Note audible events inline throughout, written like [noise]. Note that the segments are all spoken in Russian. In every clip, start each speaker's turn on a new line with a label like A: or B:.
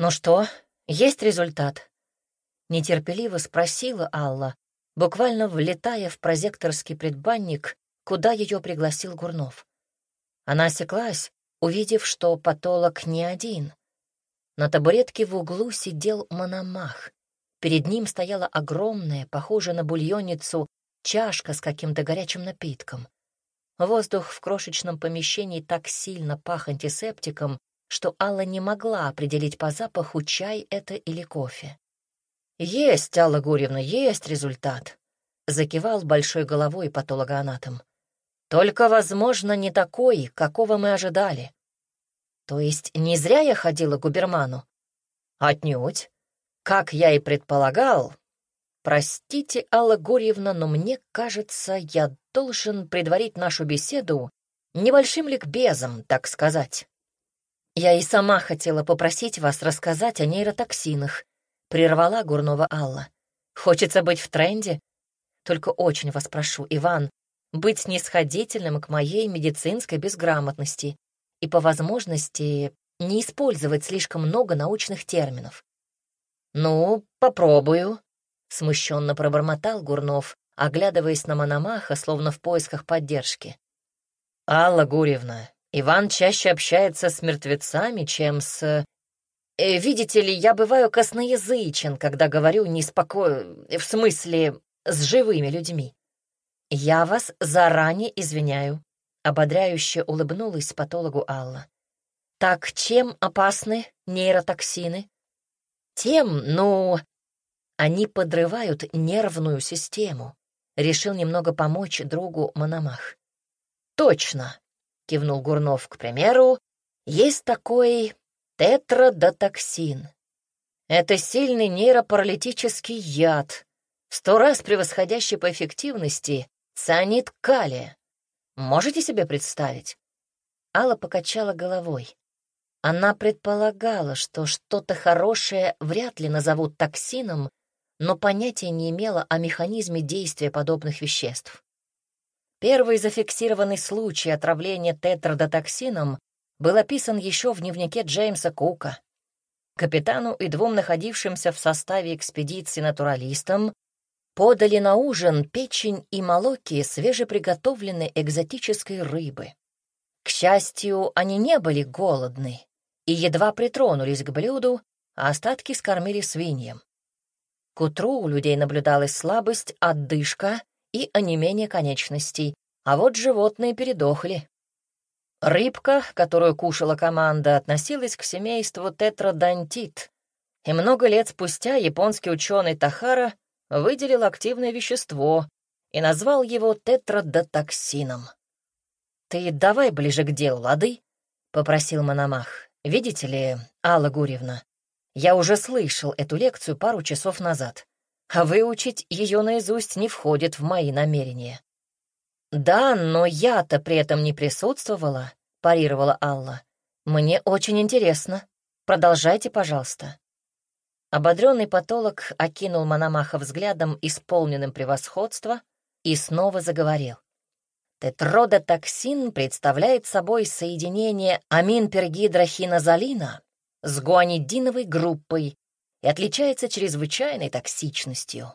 A: «Ну что, есть результат?» — нетерпеливо спросила Алла, буквально влетая в прозекторский предбанник, куда ее пригласил Гурнов. Она осеклась, увидев, что патолог не один. На табуретке в углу сидел Мономах. Перед ним стояла огромная, похожая на бульонницу, чашка с каким-то горячим напитком. Воздух в крошечном помещении так сильно пах антисептиком, что Алла не могла определить по запаху, чай это или кофе. «Есть, Алла Гурьевна, есть результат», — закивал большой головой патологоанатом. «Только, возможно, не такой, какого мы ожидали». «То есть не зря я ходила к губерману?» «Отнюдь. Как я и предполагал, «Простите, Алла Гурьевна, но мне кажется, я должен предварить нашу беседу небольшим ликбезом, так сказать. Я и сама хотела попросить вас рассказать о нейротоксинах», — прервала Гурнова Алла. «Хочется быть в тренде? Только очень вас прошу, Иван, быть снисходительным к моей медицинской безграмотности и, по возможности, не использовать слишком много научных терминов». «Ну, попробую», Смущенно пробормотал Гурнов, оглядываясь на Мономаха, словно в поисках поддержки. «Алла Гурьевна, Иван чаще общается с мертвецами, чем с... Э, видите ли, я бываю косноязычен, когда говорю неспокойно, в смысле, с живыми людьми. Я вас заранее извиняю», — ободряюще улыбнулась патологу Алла. «Так чем опасны нейротоксины?» «Тем, ну, они подрывают нервную систему. Решил немного помочь другу Мономах. Точно, кивнул Гурнов, к примеру, есть такой тетрадотоксин. Это сильный нейропаралитический яд, сто раз превосходящий по эффективности цианид калия. Можете себе представить? Алла покачала головой. Она предполагала, что что-то хорошее вряд ли назовут токсином, но понятия не имела о механизме действия подобных веществ. Первый зафиксированный случай отравления тетрадотоксином был описан еще в дневнике Джеймса Кука. Капитану и двум находившимся в составе экспедиции натуралистам подали на ужин печень и молоки свежеприготовленной экзотической рыбы. К счастью, они не были голодны и едва притронулись к блюду, а остатки скормили свиньям. К утру у людей наблюдалась слабость, отдышка и онемение конечностей, а вот животные передохли. Рыбка, которую кушала команда, относилась к семейству тетродонтит, и много лет спустя японский ученый Тахара выделил активное вещество и назвал его тетрадотоксином. «Ты давай ближе к делу, лады?» — попросил Мономах. «Видите ли, Алла Гурьевна, я уже слышал эту лекцию пару часов назад, а выучить ее наизусть не входит в мои намерения. «Да, но я-то при этом не присутствовала», — парировала Алла. «Мне очень интересно. Продолжайте, пожалуйста». Ободренный патолог окинул Мономаха взглядом, исполненным превосходства, и снова заговорил. Тетродотоксин представляет собой соединение аминпергидрохинозолина с гуанидиновой группой и отличается чрезвычайной токсичностью.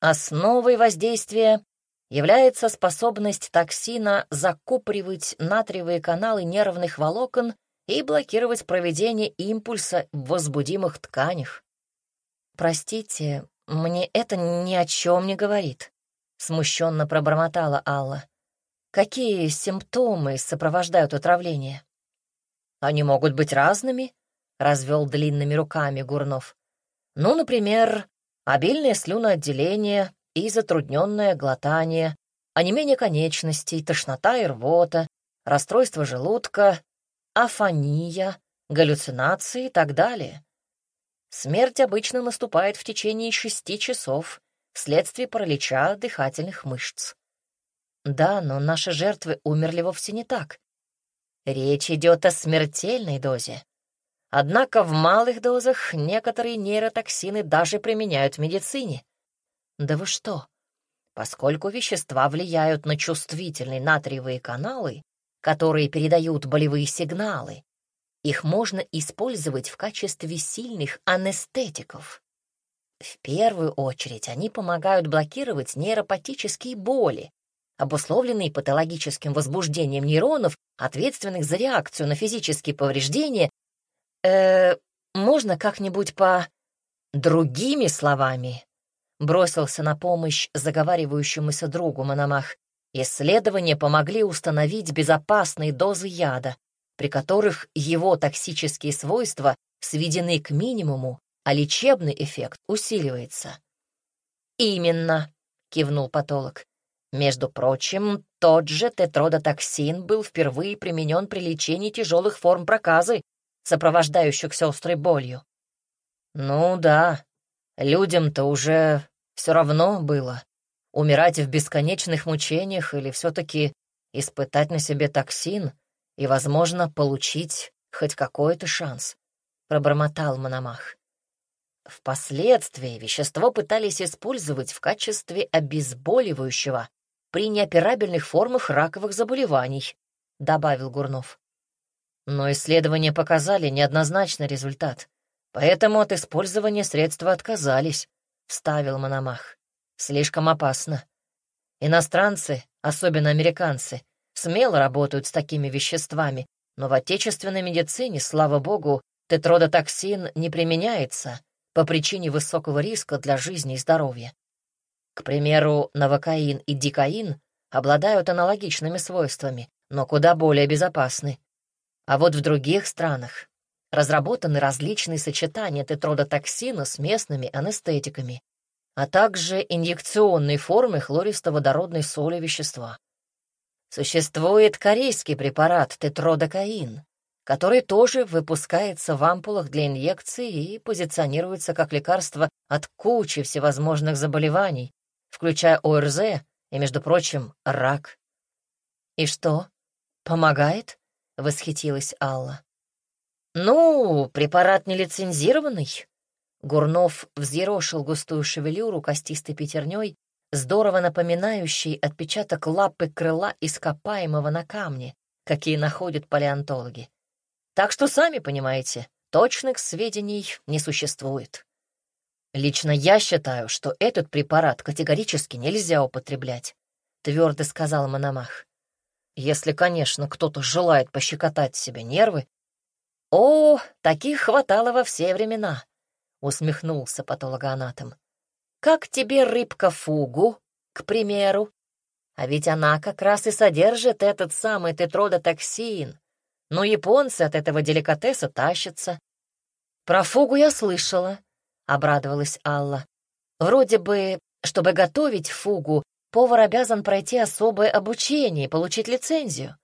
A: Основой воздействия является способность токсина закупоривать натриевые каналы нервных волокон и блокировать проведение импульса в возбудимых тканях. «Простите, мне это ни о чем не говорит», — смущенно пробормотала Алла. «Какие симптомы сопровождают отравление?» «Они могут быть разными», развел длинными руками Гурнов. Ну, например, обильное слюноотделение и затрудненное глотание, онемение конечностей, тошнота и рвота, расстройство желудка, афония, галлюцинации и так далее. Смерть обычно наступает в течение шести часов вследствие паралича дыхательных мышц. Да, но наши жертвы умерли вовсе не так. Речь идет о смертельной дозе. Однако в малых дозах некоторые нейротоксины даже применяют в медицине. Да вы что? Поскольку вещества влияют на чувствительные натриевые каналы, которые передают болевые сигналы, их можно использовать в качестве сильных анестетиков. В первую очередь они помогают блокировать нейропатические боли, обусловленные патологическим возбуждением нейронов, ответственных за реакцию на физические повреждения. Э, можно как-нибудь по... Другими словами, бросился на помощь заговаривающемуся другу Мономах. Исследования помогли установить безопасные дозы яда, при которых его токсические свойства сведены к минимуму, а лечебный эффект усиливается. «Именно», — кивнул патолог. «Между прочим, тот же тетродотоксин был впервые применен при лечении тяжелых форм проказы, сопровождающихся острой болью». «Ну да, людям-то уже все равно было. Умирать в бесконечных мучениях или все-таки испытать на себе токсин и, возможно, получить хоть какой-то шанс», — пробормотал Мономах. Впоследствии вещество пытались использовать в качестве обезболивающего при неоперабельных формах раковых заболеваний, добавил Гурнов. Но исследования показали неоднозначный результат, поэтому от использования средства отказались, вставил Мономах. Слишком опасно. Иностранцы, особенно американцы, смело работают с такими веществами, но в отечественной медицине, слава богу, тетродотоксин не применяется — по причине высокого риска для жизни и здоровья. К примеру, новокаин и дикаин обладают аналогичными свойствами, но куда более безопасны. А вот в других странах разработаны различные сочетания тетродотоксина с местными анестетиками, а также инъекционные формы хлористо-водородной соли вещества. Существует корейский препарат тетродокаин, который тоже выпускается в ампулах для инъекций и позиционируется как лекарство от кучи всевозможных заболеваний, включая ОРЗ и, между прочим, рак. «И что, помогает?» — восхитилась Алла. «Ну, препарат нелицензированный». Гурнов взъерошил густую шевелюру костистой пятерней, здорово напоминающей отпечаток лапы крыла ископаемого на камне, какие находят палеонтологи. Так что, сами понимаете, точных сведений не существует. Лично я считаю, что этот препарат категорически нельзя употреблять, твердо сказал Мономах. Если, конечно, кто-то желает пощекотать себе нервы. О, таких хватало во все времена, усмехнулся патологоанатом. Как тебе рыбка фугу, к примеру? А ведь она как раз и содержит этот самый тетродотоксин, но японцы от этого деликатеса тащатся. Про фугу я слышала, — обрадовалась Алла. Вроде бы, чтобы готовить фугу, повар обязан пройти особое обучение и получить лицензию.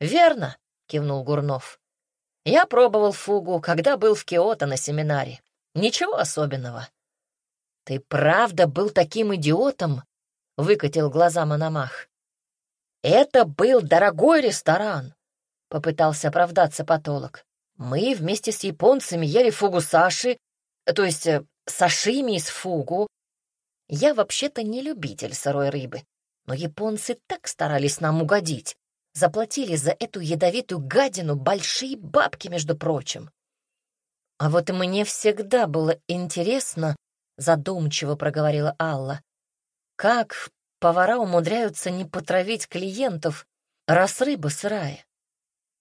A: Верно, — кивнул Гурнов. Я пробовал фугу, когда был в Киото на семинаре. Ничего особенного. Ты правда был таким идиотом? — выкатил глаза Мономах. Это был дорогой ресторан. Попытался оправдаться патолог. Мы вместе с японцами ели фугу саши, то есть э, сашими из фугу. Я вообще-то не любитель сырой рыбы, но японцы так старались нам угодить. Заплатили за эту ядовитую гадину большие бабки, между прочим. А вот мне всегда было интересно, задумчиво проговорила Алла, как повара умудряются не потравить клиентов, раз рыба сырая.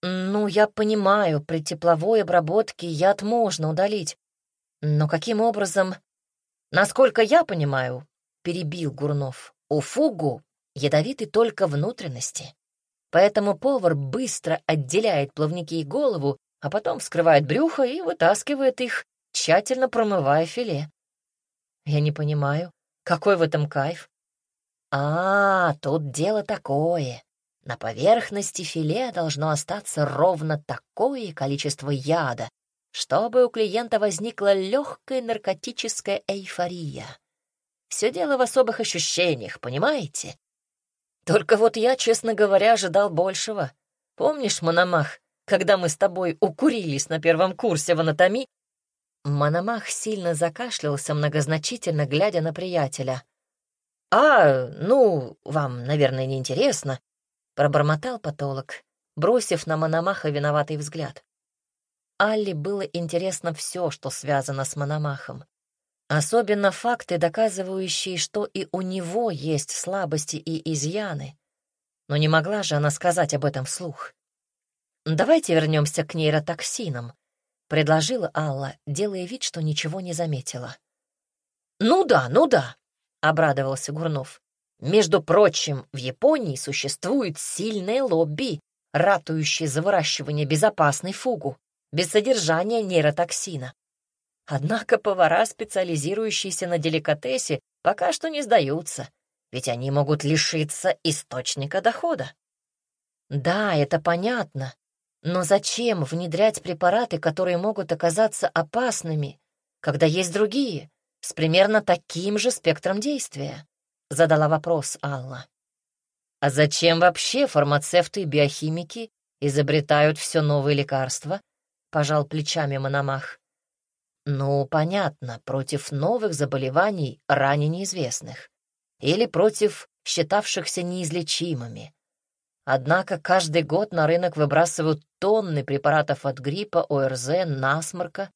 A: «Ну, я понимаю, при тепловой обработке яд можно удалить. Но каким образом...» «Насколько я понимаю», — перебил Гурнов, — «у фугу ядовиты только внутренности. Поэтому повар быстро отделяет плавники и голову, а потом вскрывает брюхо и вытаскивает их, тщательно промывая филе. Я не понимаю, какой в этом кайф? А, тут дело такое. На поверхности филе должно остаться ровно такое количество яда, чтобы у клиента возникла легкая наркотическая эйфория. Все дело в особых ощущениях, понимаете? Только вот я, честно говоря, ожидал большего. Помнишь, Мономах, когда мы с тобой укурились на первом курсе в анатомии? Мономах сильно закашлялся, многозначительно глядя на приятеля. «А, ну, вам, наверное, не интересно. Пробормотал потолок, бросив на Мономаха виноватый взгляд. Алле было интересно все, что связано с Мономахом. Особенно факты, доказывающие, что и у него есть слабости и изъяны. Но не могла же она сказать об этом вслух. «Давайте вернемся к нейротоксинам», — предложила Алла, делая вид, что ничего не заметила. «Ну да, ну да», — обрадовался Гурнов. «Между прочим, в Японии существует сильное лобби, ратующее за выращивание безопасной фугу, без содержания нейротоксина. Однако повара, специализирующиеся на деликатесе, пока что не сдаются, ведь они могут лишиться источника дохода. Да, это понятно, но зачем внедрять препараты, которые могут оказаться опасными, когда есть другие, с примерно таким же спектром действия? Задала вопрос Алла. А зачем вообще фармацевты и биохимики изобретают все новые лекарства? Пожал плечами Мономах. Ну, понятно, против новых заболеваний, ранее неизвестных, или против считавшихся неизлечимыми. Однако каждый год на рынок выбрасывают тонны препаратов от гриппа, ОРЗ, насморка,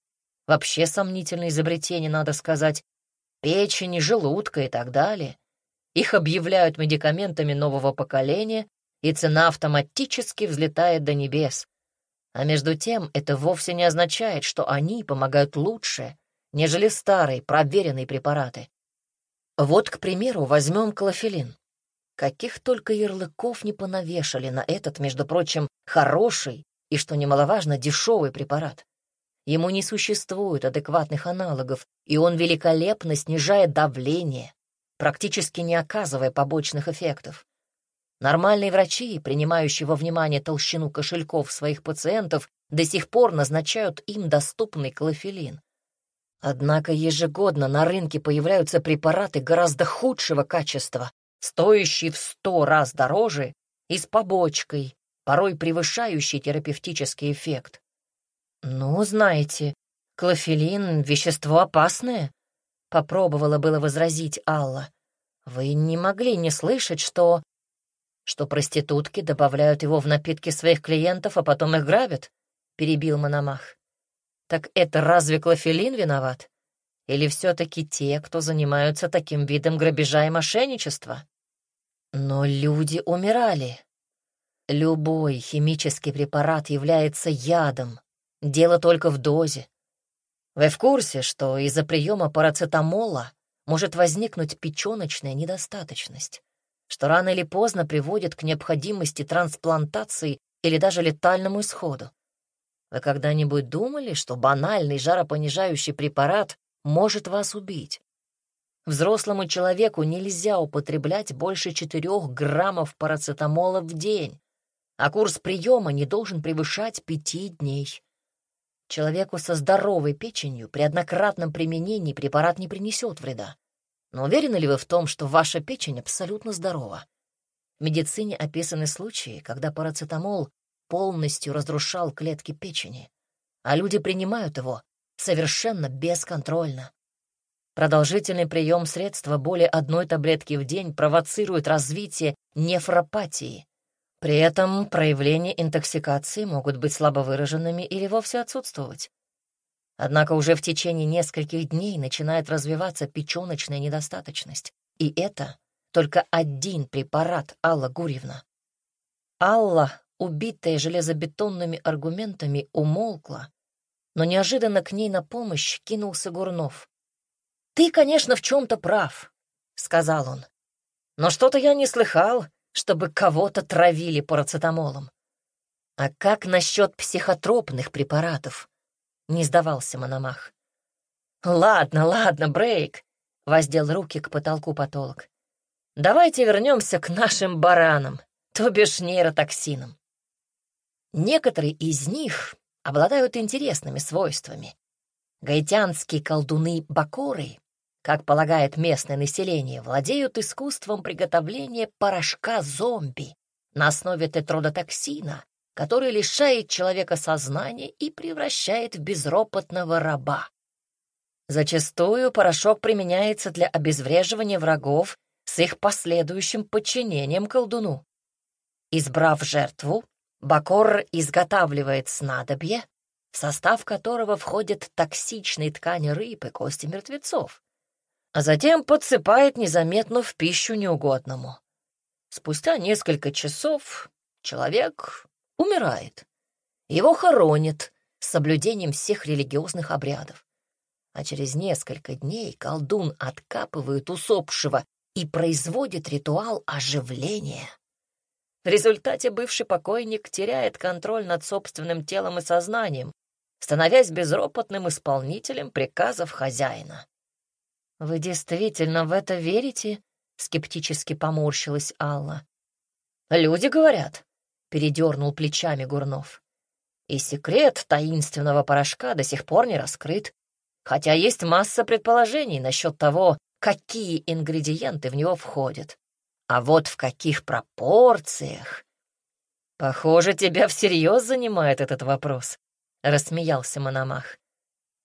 A: вообще сомнительное изобретение, надо сказать, печени, желудка и так далее. Их объявляют медикаментами нового поколения, и цена автоматически взлетает до небес. А между тем это вовсе не означает, что они помогают лучше, нежели старые проверенные препараты. Вот, к примеру, возьмем клофелин. Каких только ярлыков не понавешали на этот, между прочим, хороший и, что немаловажно, дешевый препарат. Ему не существует адекватных аналогов, и он великолепно снижает давление, практически не оказывая побочных эффектов. Нормальные врачи, принимающие во внимание толщину кошельков своих пациентов, до сих пор назначают им доступный клофелин. Однако ежегодно на рынке появляются препараты гораздо худшего качества, стоящие в сто раз дороже и с побочкой, порой превышающий терапевтический эффект. «Ну, знаете, клофелин — вещество опасное», — попробовала было возразить Алла. «Вы не могли не слышать, что что проститутки добавляют его в напитки своих клиентов, а потом их грабят?» — перебил Мономах. «Так это разве клофелин виноват? Или все-таки те, кто занимаются таким видом грабежа и мошенничества?» Но люди умирали. Любой химический препарат является ядом. Дело только в дозе. Вы в курсе, что из-за приема парацетамола может возникнуть печёночная недостаточность? Что рано или поздно приводит к необходимости трансплантации или даже летальному исходу. Вы когда-нибудь думали, что банальный жаропонижающий препарат может вас убить? Взрослому человеку нельзя употреблять больше 4 граммов парацетамола в день, а курс приема не должен превышать 5 дней. Человеку со здоровой печенью при однократном применении препарат не принесет вреда. Но уверены ли вы в том, что ваша печень абсолютно здорова? В медицине описаны случаи, когда парацетамол полностью разрушал клетки печени, а люди принимают его совершенно бесконтрольно. Продолжительный прием средства более одной таблетки в день провоцирует развитие нефропатии. При этом проявления интоксикации могут быть слабо выраженными или вовсе отсутствовать. Однако уже в течение нескольких дней начинает развиваться печёночная недостаточность. И это только один препарат Алла Гурьевна. Алла, убитая железобетонными аргументами, умолкла, но неожиданно к ней на помощь кинулся Гурнов. «Ты, конечно, в чем-то прав», — сказал он. «Но что-то я не слыхал, чтобы кого-то травили парацетамолом. А как насчет психотропных препаратов?» — не сдавался Мономах. «Ладно, ладно, Брейк», — воздел руки к потолку потолок. «Давайте вернемся к нашим баранам, то бишь нейротоксинам. Некоторые из них обладают интересными свойствами. Гаитянские колдуны-бакоры, как полагает местное население, владеют искусством приготовления порошка зомби на основе тетродотоксина, который лишает человека сознания и превращает в безропотного раба. Зачастую порошок применяется для обезвреживания врагов с их последующим подчинением колдуну. Избрав жертву, Бакор изготавливает снадобье, в состав которого входят токсичные ткани рыб и кости мертвецов, а затем подсыпает незаметно в пищу неугодному. Спустя несколько часов человек умирает. Его хоронят с соблюдением всех религиозных обрядов. А через несколько дней колдун откапывает усопшего и производит ритуал оживления. В результате бывший покойник теряет контроль над собственным телом и сознанием, становясь безропотным исполнителем приказов хозяина. «Вы действительно в это верите?» — скептически поморщилась Алла. «Люди говорят», — передернул плечами Гурнов. «И секрет таинственного порошка до сих пор не раскрыт, хотя есть масса предположений насчет того, какие ингредиенты в него входят. А вот в каких пропорциях... Похоже, тебя всерьез занимает этот вопрос, — рассмеялся Мономах.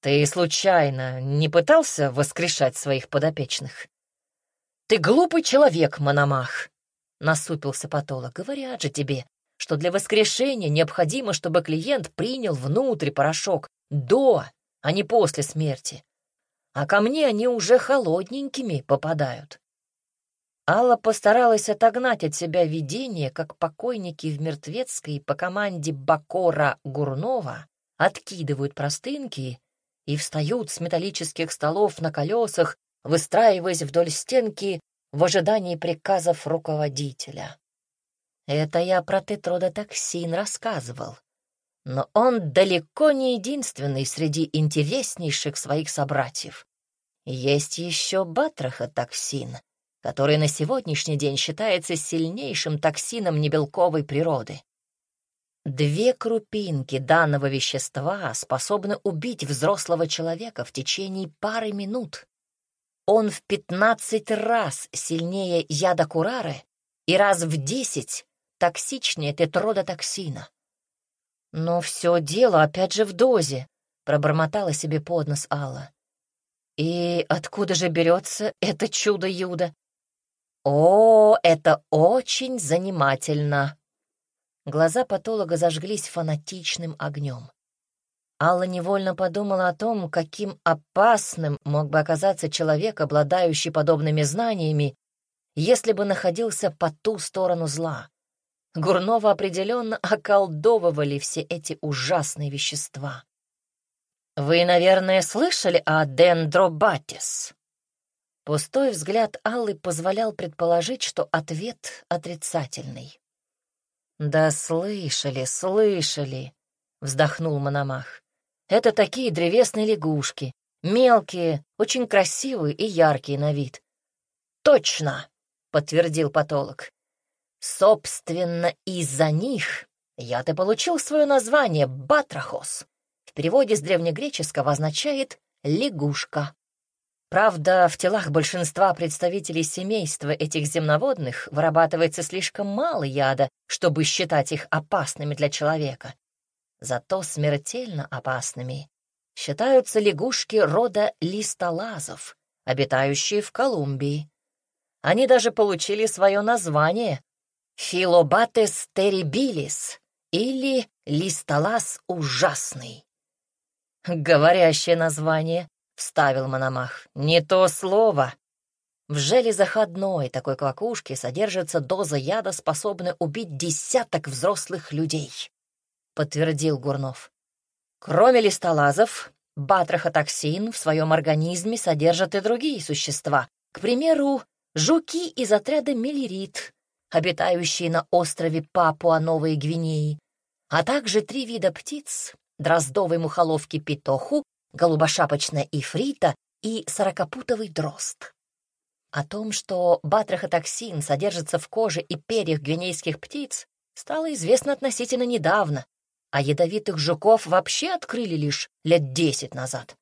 A: Ты случайно не пытался воскрешать своих подопечных? Ты глупый человек, Мономах, — насупился Потолок. Говорят же тебе, что для воскрешения необходимо, чтобы клиент принял внутрь порошок до, а не после смерти а ко мне они уже холодненькими попадают. Алла постаралась отогнать от себя видение, как покойники в Мертвецкой по команде Бакора Гурнова откидывают простынки и встают с металлических столов на колесах, выстраиваясь вдоль стенки в ожидании приказов руководителя. Это я про тетродотоксин рассказывал. Но он далеко не единственный среди интереснейших своих собратьев. Есть еще батрахотоксин, который на сегодняшний день считается сильнейшим токсином небелковой природы. Две крупинки данного вещества способны убить взрослого человека в течение пары минут. Он в 15 раз сильнее яда курары и раз в 10 токсичнее тетродотоксина. Но все дело опять же в дозе, пробормотала себе под нос Алла. И откуда же берется это чудо-юдо? О, это очень занимательно. Глаза патолога зажглись фанатичным огнем. Алла невольно подумала о том, каким опасным мог бы оказаться человек, обладающий подобными знаниями, если бы находился по ту сторону зла. Гурнова определенно околдовывали все эти ужасные вещества. «Вы, наверное, слышали о дендробатис?» Пустой взгляд Аллы позволял предположить, что ответ отрицательный. «Да слышали, слышали», — вздохнул Мономах. «Это такие древесные лягушки, мелкие, очень красивые и яркие на вид». «Точно», — подтвердил патолог. Собственно, из-за них я-то получил свое название Батрахос. В переводе с древнегреческого означает «лягушка». Правда, в телах большинства представителей семейства этих земноводных вырабатывается слишком мало яда, чтобы считать их опасными для человека. Зато смертельно опасными считаются лягушки рода листолазов, обитающие в Колумбии. Они даже получили свое название Филобатес терибилис или Листолаз ужасный. Говорящее название, вставил Мономах. Не то слово. В железах одной такой квакушки содержится доза яда, способная убить десяток взрослых людей, подтвердил Гурнов. Кроме листолазов, батрахотоксин в своем организме содержат и другие существа. К примеру, жуки из отряда мелирит, обитающие на острове Папуа-Новой Гвинеи, а также три вида птиц — дроздовой мухоловки петоху, голубошапочная ифрита и сорокопутовый дрозд. О том, что батрахотоксин содержится в коже и перьях гвинейских птиц, стало известно относительно недавно, а ядовитых жуков вообще открыли лишь лет десять назад.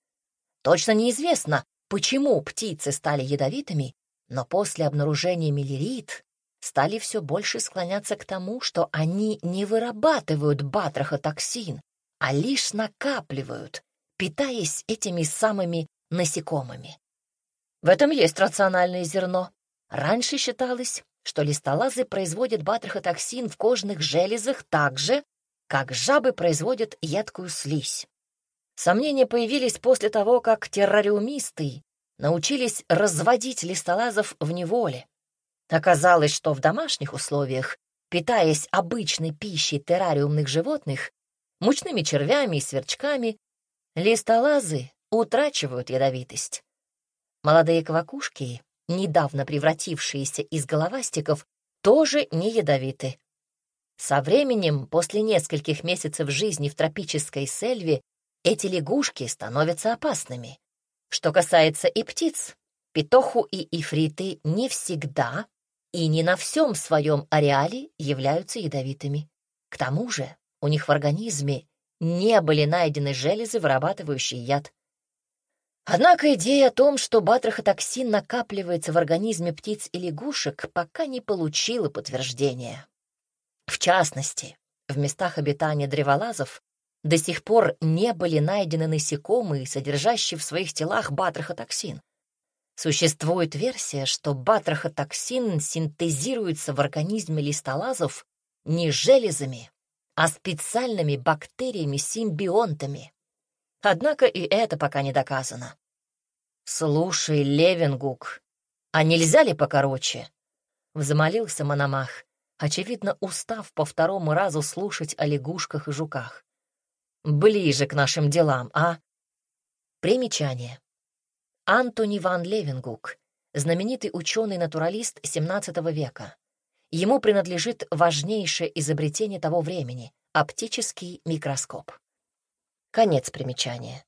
A: Точно неизвестно, почему птицы стали ядовитыми, но после обнаружения мелирит стали все больше склоняться к тому, что они не вырабатывают батрахотоксин, а лишь накапливают, питаясь этими самыми насекомыми. В этом есть рациональное зерно. Раньше считалось, что листолазы производят батрахотоксин в кожных железах так же, как жабы производят едкую слизь. Сомнения появились после того, как террариумисты научились разводить листолазов в неволе. Оказалось, что в домашних условиях, питаясь обычной пищей террариумных животных, мучными червями и сверчками, листолазы утрачивают ядовитость. Молодые квакушки, недавно превратившиеся из головастиков, тоже не ядовиты. Со временем, после нескольких месяцев жизни в тропической сельве, эти лягушки становятся опасными. Что касается и птиц, петоху и ифриты не всегда и не на всем своем ареале являются ядовитыми. К тому же у них в организме не были найдены железы, вырабатывающие яд. Однако идея о том, что батрахотоксин накапливается в организме птиц и лягушек, пока не получила подтверждения. В частности, в местах обитания древолазов до сих пор не были найдены насекомые, содержащие в своих телах батрахотоксин. Существует версия, что батрахотоксин синтезируется в организме листолазов не железами, а специальными бактериями-симбионтами. Однако и это пока не доказано. «Слушай, Левингук, а нельзя ли покороче?» Взмолился Мономах, очевидно, устав по второму разу слушать о лягушках и жуках. «Ближе к нашим делам, а?» Примечание. Антони ван Левингук, знаменитый ученый-натуралист XVII века. Ему принадлежит важнейшее изобретение того времени — оптический микроскоп. Конец примечания.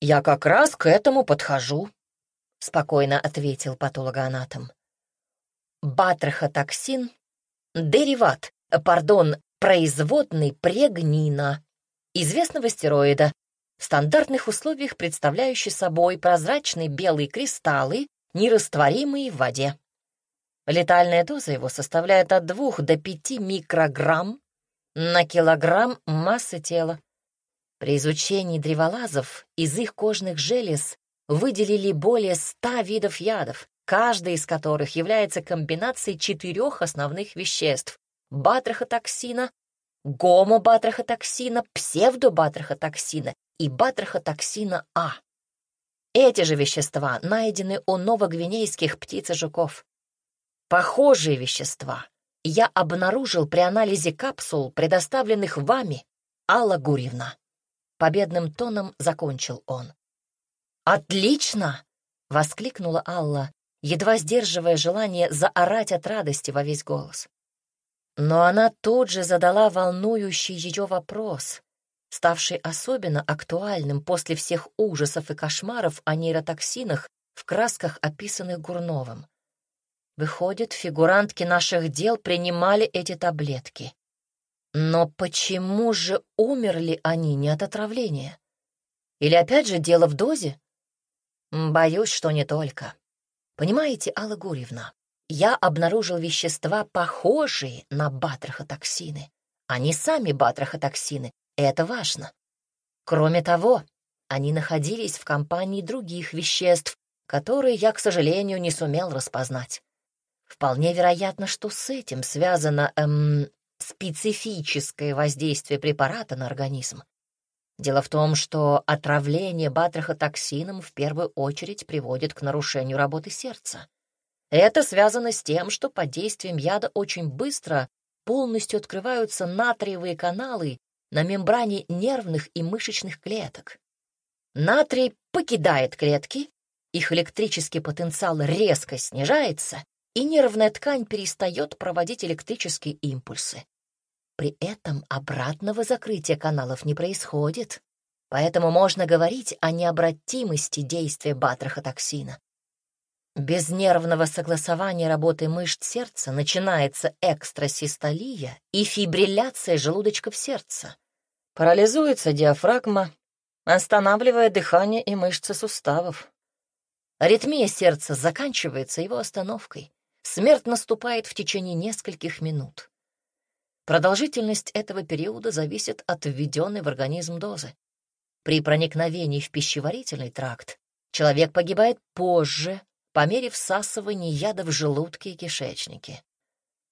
A: «Я как раз к этому подхожу», — спокойно ответил патологоанатом. Батрахотоксин — дериват, пардон, производный прегнина, известного стероида, в стандартных условиях представляющий собой прозрачные белые кристаллы, нерастворимые в воде. Летальная доза его составляет от 2 до 5 микрограмм на килограмм массы тела. При изучении древолазов из их кожных желез выделили более ста видов ядов, каждый из которых является комбинацией четырех основных веществ — батрахотоксина, гомобатрахотоксина, псевдобатрахотоксина и батрахотоксина А. Эти же вещества найдены у новогвинейских птиц и жуков. Похожие вещества я обнаружил при анализе капсул, предоставленных вами, Алла Гурьевна. Победным тоном закончил он. «Отлично!» — воскликнула Алла, едва сдерживая желание заорать от радости во весь голос. Но она тут же задала волнующий ее вопрос, ставший особенно актуальным после всех ужасов и кошмаров о нейротоксинах в красках, описанных Гурновым. Выходит, фигурантки наших дел принимали эти таблетки. Но почему же умерли они не от отравления? Или опять же дело в дозе? Боюсь, что не только. Понимаете, Алла Гурьевна, я обнаружил вещества, похожие на батрахотоксины. Они сами батрахотоксины, это важно. Кроме того, они находились в компании других веществ, которые я, к сожалению, не сумел распознать. Вполне вероятно, что с этим связано, эм, специфическое воздействие препарата на организм. Дело в том, что отравление батрахотоксином в первую очередь приводит к нарушению работы сердца. Это связано с тем, что под действием яда очень быстро полностью открываются натриевые каналы на мембране нервных и мышечных клеток. Натрий покидает клетки, их электрический потенциал резко снижается, и нервная ткань перестает проводить электрические импульсы. При этом обратного закрытия каналов не происходит, поэтому можно говорить о необратимости действия батрахотоксина. Без нервного согласования работы мышц сердца начинается экстрасистолия и фибрилляция желудочков сердца. Парализуется диафрагма, останавливая дыхание и мышцы суставов. Аритмия сердца заканчивается его остановкой. Смерть наступает в течение нескольких минут. Продолжительность этого периода зависит от введенной в организм дозы. При проникновении в пищеварительный тракт человек погибает позже, по мере всасывания яда в желудке и кишечнике.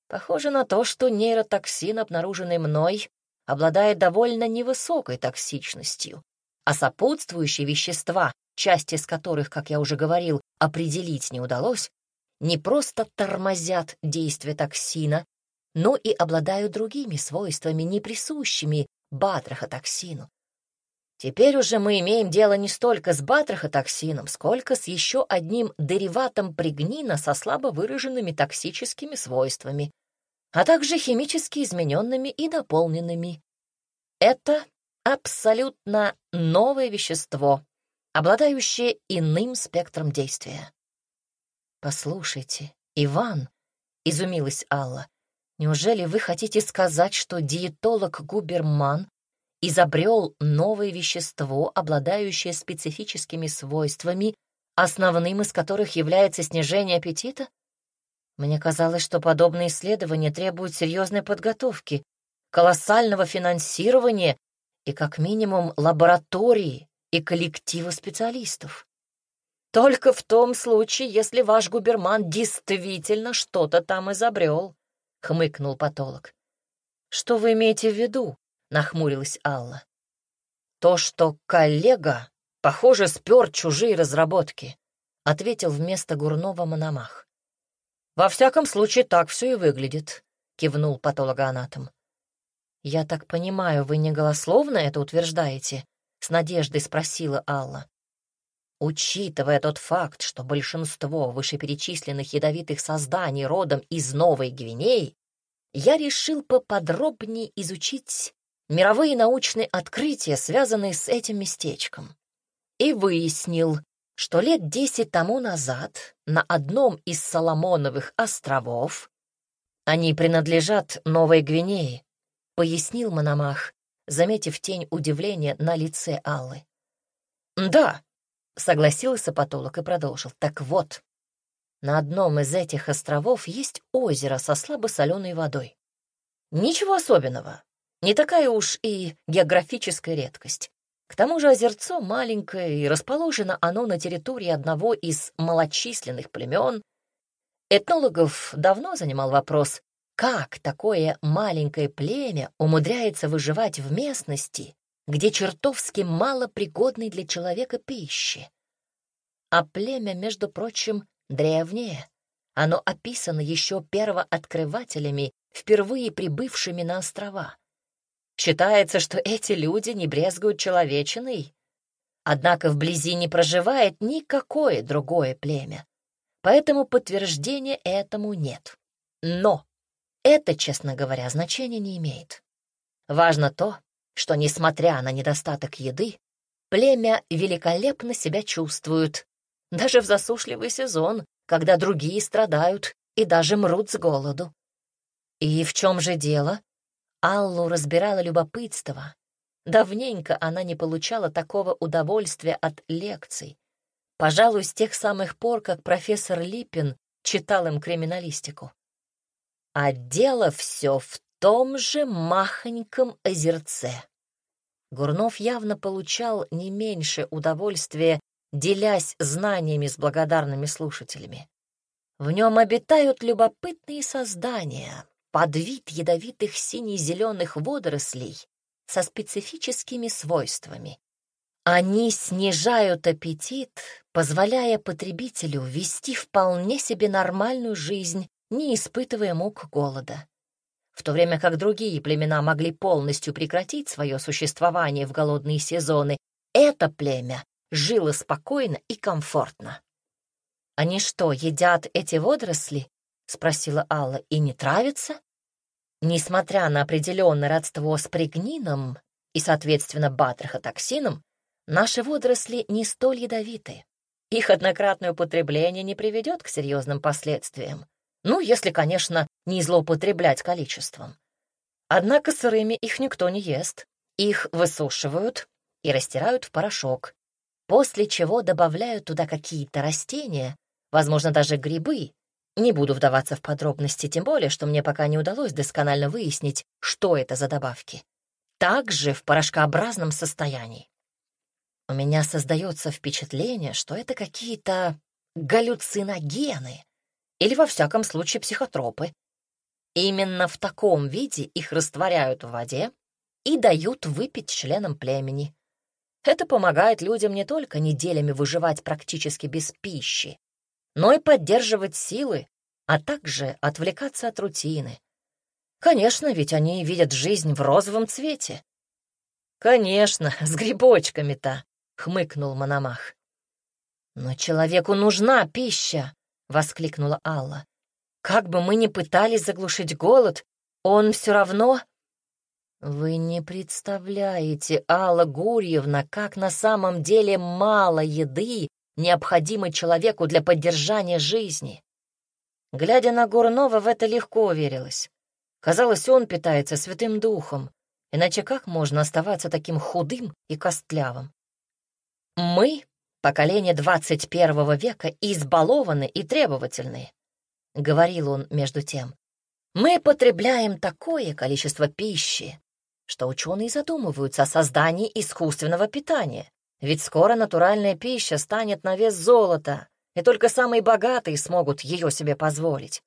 A: Похоже на то, что нейротоксин, обнаруженный мной, обладает довольно невысокой токсичностью, а сопутствующие вещества, части из которых, как я уже говорил, определить не удалось, не просто тормозят действие токсина, но и обладают другими свойствами, не присущими батрахотоксину. Теперь уже мы имеем дело не столько с батрахотоксином, сколько с еще одним дериватом пригнина со слабо выраженными токсическими свойствами, а также химически измененными и дополненными. Это абсолютно новое вещество, обладающее иным спектром действия. «Послушайте, Иван», — изумилась Алла, «неужели вы хотите сказать, что диетолог Губерман изобрел новое вещество, обладающее специфическими свойствами, основным из которых является снижение аппетита? Мне казалось, что подобные исследования требуют серьезной подготовки, колоссального финансирования и, как минимум, лаборатории и коллектива специалистов. Только в том случае, если ваш губерман действительно что-то там изобрел, — хмыкнул потолок. Что вы имеете в виду? — нахмурилась Алла. То, что коллега, похоже, спер чужие разработки, — ответил вместо Гурнова Мономах. Во всяком случае, так все и выглядит, — кивнул патологоанатом. «Я так понимаю, вы не голословно это утверждаете?» — с надеждой спросила Алла. Учитывая тот факт, что большинство вышеперечисленных ядовитых созданий родом из Новой Гвинеи, я решил поподробнее изучить мировые научные открытия, связанные с этим местечком, и выяснил, что лет десять тому назад на одном из Соломоновых островов они принадлежат Новой Гвинее, пояснил Мономах, заметив тень удивления на лице Аллы. «Да, Согласился патолог и продолжил. Так вот, на одном из этих островов есть озеро со слабосоленой водой. Ничего особенного, не такая уж и географическая редкость. К тому же озерцо маленькое, и расположено оно на территории одного из малочисленных племен. Этнологов давно занимал вопрос, как такое маленькое племя умудряется выживать в местности, где чертовски мало пригодной для человека пищи. А племя, между прочим, древнее. Оно описано еще первооткрывателями, впервые прибывшими на острова. Считается, что эти люди не брезгуют человечиной, однако вблизи не проживает никакое другое племя, поэтому подтверждения этому нет. Но это, честно говоря, значения не имеет. Важно то, что, несмотря на недостаток еды, племя великолепно себя чувствует, даже в засушливый сезон, когда другие страдают и даже мрут с голоду. И в чем же дело? Аллу разбирало любопытство. Давненько она не получала такого удовольствия от лекций. Пожалуй, с тех самых пор, как профессор Липин читал им криминалистику. А дело все в том же махоньком озерце. Гурнов явно получал не меньше удовольствия, делясь знаниями с благодарными слушателями. В нем обитают любопытные создания, подвид ядовитых сине-зеленых водорослей со специфическими свойствами. Они снижают аппетит, позволяя потребителю вести вполне себе нормальную жизнь, не испытывая мук голода в то время как другие племена могли полностью прекратить свое существование в голодные сезоны, это племя жило спокойно и комфортно. «Они что, едят эти водоросли?» — спросила Алла. «И не травятся?» Несмотря на определенное родство с пригнином и, соответственно, батрахотоксином, наши водоросли не столь ядовиты. Их однократное употребление не приведет к серьезным последствиям. Ну, если, конечно, не злоупотреблять количеством. Однако сырыми их никто не ест. Их высушивают и растирают в порошок, после чего добавляют туда какие-то растения, возможно, даже грибы. Не буду вдаваться в подробности, тем более, что мне пока не удалось досконально выяснить, что это за добавки. Также в порошкообразном состоянии. У меня создается впечатление, что это какие-то галлюциногены, или, во всяком случае, психотропы. Именно в таком виде их растворяют в воде и дают выпить членам племени. Это помогает людям не только неделями выживать практически без пищи, но и поддерживать силы, а также отвлекаться от рутины. Конечно, ведь они видят жизнь в розовом цвете. «Конечно, [laughs] с грибочками-то», — хмыкнул Мономах. «Но человеку нужна пища», — воскликнула Алла. «Как бы мы ни пытались заглушить голод, он все равно...» «Вы не представляете, Алла Гурьевна, как на самом деле мало еды необходимо человеку для поддержания жизни». Глядя на Гурнова, в это легко верилось. Казалось, он питается святым духом, иначе как можно оставаться таким худым и костлявым? Мы, поколение двадцать первого века, избалованы и требовательны, — говорил он между тем. Мы потребляем такое количество пищи, что ученые задумываются о создании искусственного питания. Ведь скоро натуральная пища станет на вес золота, и только самые богатые смогут ее себе позволить.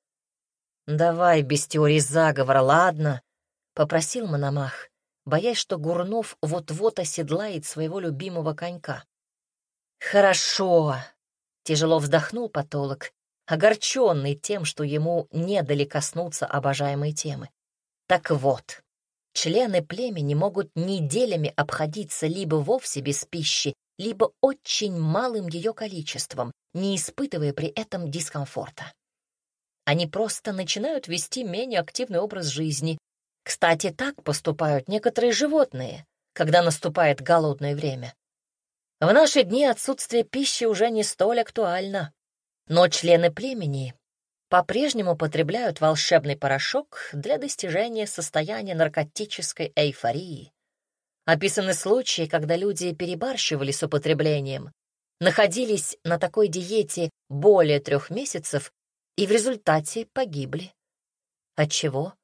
A: «Давай без теории заговора, ладно?» — попросил Мономах, боясь, что Гурнов вот-вот оседлает своего любимого конька. «Хорошо!» — тяжело вздохнул потолок, огорченный тем, что ему не дали коснуться обожаемой темы. «Так вот, члены племени могут неделями обходиться либо вовсе без пищи, либо очень малым ее количеством, не испытывая при этом дискомфорта. Они просто начинают вести менее активный образ жизни. Кстати, так поступают некоторые животные, когда наступает голодное время. В наши дни отсутствие пищи уже не столь актуально, но члены племени по-прежнему потребляют волшебный порошок для достижения состояния наркотической эйфории. Описаны случаи, когда люди перебарщивали с употреблением, находились на такой диете более трех месяцев и в результате погибли. От чего?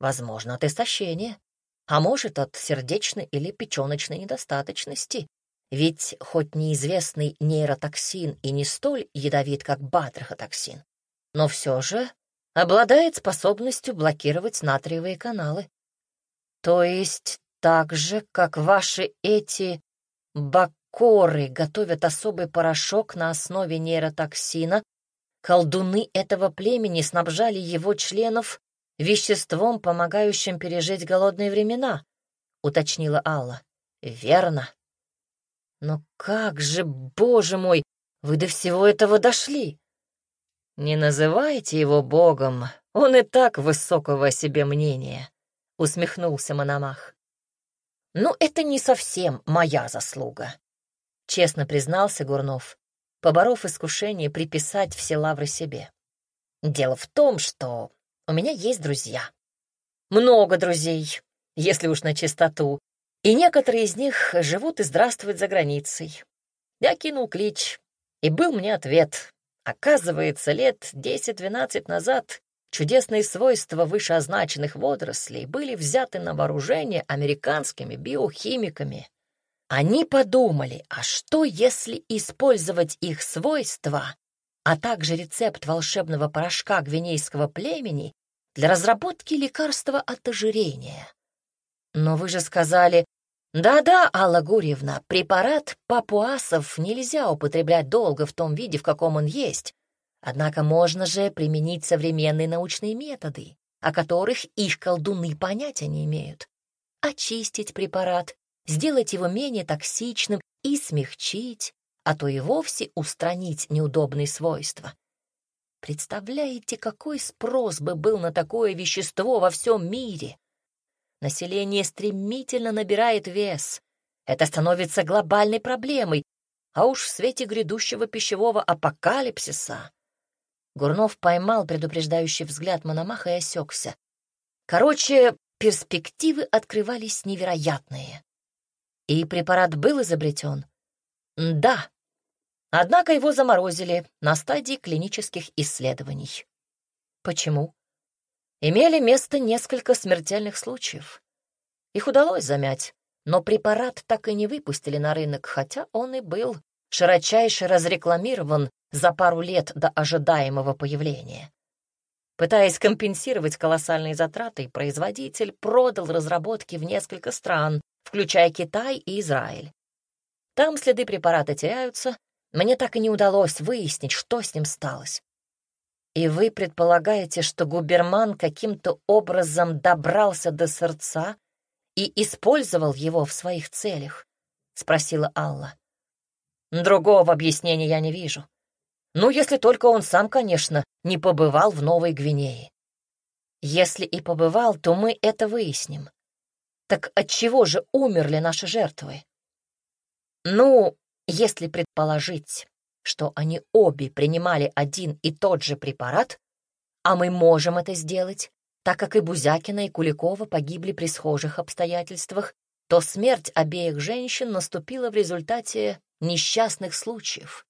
A: Возможно, от истощения, а может, от сердечной или печёночной недостаточности. Ведь хоть неизвестный нейротоксин и не столь ядовит, как батрахотоксин, но все же обладает способностью блокировать натриевые каналы. То есть так же, как ваши эти бакоры готовят особый порошок на основе нейротоксина, колдуны этого племени снабжали его членов веществом, помогающим пережить голодные времена, уточнила Алла. Верно. Но как же, боже мой, вы до всего этого дошли? «Не называйте его богом, он и так высокого о себе мнения», — усмехнулся Мономах. «Ну, это не совсем моя заслуга», — честно признался Гурнов, поборов искушение приписать все лавры себе. «Дело в том, что у меня есть друзья. Много друзей, если уж на чистоту, и некоторые из них живут и здравствуют за границей. Я кинул клич, и был мне ответ Оказывается, лет 10-12 назад чудесные свойства вышеозначенных водорослей были взяты на вооружение американскими биохимиками. Они подумали, а что если использовать их свойства, а также рецепт волшебного порошка гвинейского племени для разработки лекарства от ожирения? Но вы же сказали, да-да, Алла Гурьевна, препарат папуасов нельзя употреблять долго в том виде, в каком он есть. Однако можно же применить современные научные методы, о которых их колдуны понятия не имеют. Очистить препарат, сделать его менее токсичным и смягчить, а то и вовсе устранить неудобные свойства. Представляете, какой спрос бы был на такое вещество во всем мире? Население стремительно набирает вес. Это становится глобальной проблемой, а уж в свете грядущего пищевого апокалипсиса. Гурнов поймал предупреждающий взгляд Мономаха и осекся. Короче, перспективы открывались невероятные. И препарат был изобретен? Да. Однако его заморозили на стадии клинических исследований. Почему? Имели место несколько смертельных случаев. Их удалось замять, но препарат так и не выпустили на рынок, хотя он и был широчайше разрекламирован за пару лет до ожидаемого появления. Пытаясь компенсировать колоссальные затраты, производитель продал разработки в несколько стран, включая Китай и Израиль. Там следы препарата теряются. Мне так и не удалось выяснить, что с ним сталось. И вы предполагаете, что губерман каким-то образом добрался до сердца и использовал его в своих целях? — спросила Алла. Другого объяснения я не вижу. Ну, если только он сам, конечно, не побывал в Новой Гвинее. Если и побывал, то мы это выясним. Так от чего же умерли наши жертвы? Ну, если предположить, что они обе принимали один и тот же препарат, а мы можем это сделать, так как и Бузякина, и Куликова погибли при схожих обстоятельствах, то смерть обеих женщин наступила в результате несчастных случаев.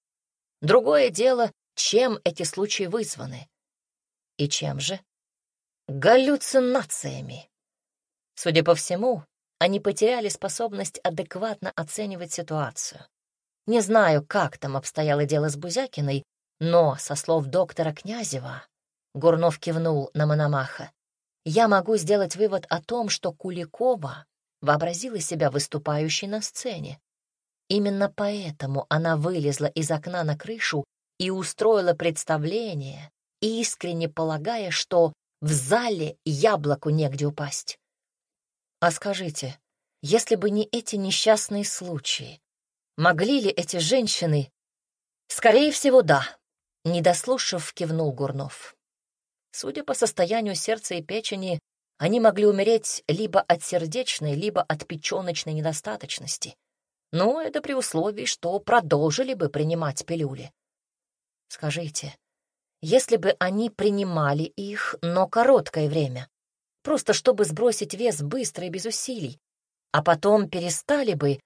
A: Другое дело, чем эти случаи вызваны. И чем же? Галлюцинациями. Судя по всему, они потеряли способность адекватно оценивать ситуацию. Не знаю, как там обстояло дело с Бузякиной, но, со слов доктора Князева, Гурнов кивнул на Мономаха, я могу сделать вывод о том, что Куликова вообразила себя выступающей на сцене. Именно поэтому она вылезла из окна на крышу и устроила представление, искренне полагая, что в зале яблоку негде упасть. А скажите, если бы не эти несчастные случаи, Могли ли эти женщины? Скорее всего, да. Не дослушав, кивнул Гурнов. Судя по состоянию сердца и печени, они могли умереть либо от сердечной, либо от печеночной недостаточности. Но это при условии, что продолжили бы принимать пилюли. Скажите, если бы они принимали их, но короткое время, просто чтобы сбросить вес быстро и без усилий, а потом перестали бы,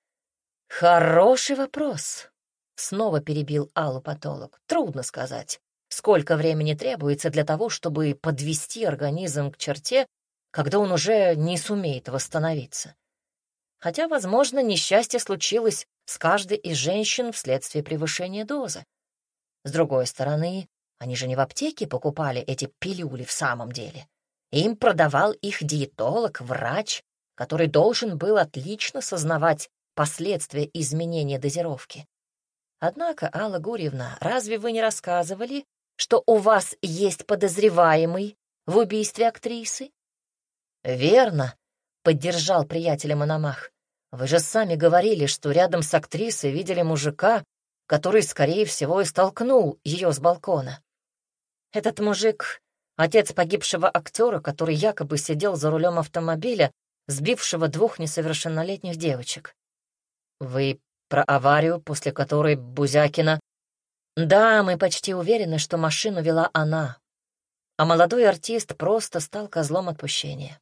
A: «Хороший вопрос», — снова перебил Аллу патолог. «Трудно сказать, сколько времени требуется для того, чтобы подвести организм к черте, когда он уже не сумеет восстановиться. Хотя, возможно, несчастье случилось с каждой из женщин вследствие превышения дозы. С другой стороны, они же не в аптеке покупали эти пилюли в самом деле. Им продавал их диетолог, врач, который должен был отлично сознавать последствия изменения дозировки. Однако, Алла Гурьевна, разве вы не рассказывали, что у вас есть подозреваемый в убийстве актрисы? Верно, поддержал приятеля Мономах. Вы же сами говорили, что рядом с актрисой видели мужика, который, скорее всего, и столкнул ее с балкона. Этот мужик — отец погибшего актера, который якобы сидел за рулем автомобиля, сбившего двух несовершеннолетних девочек. «Вы про аварию, после которой Бузякина...» «Да, мы почти уверены, что машину вела она, а молодой артист просто стал козлом отпущения.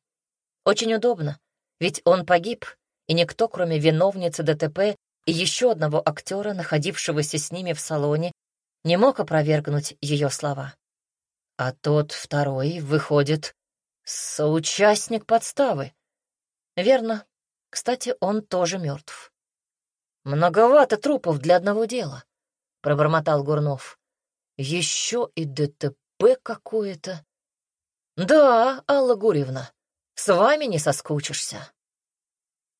A: Очень удобно, ведь он погиб, и никто, кроме виновницы ДТП и еще одного актера, находившегося с ними в салоне, не мог опровергнуть ее слова. А тот второй, выходит, соучастник подставы. Верно. Кстати, он тоже мертв. «Многовато трупов для одного дела», — пробормотал Гурнов. «Еще и ДТП какое-то». «Да, Алла Гурьевна, с вами не соскучишься».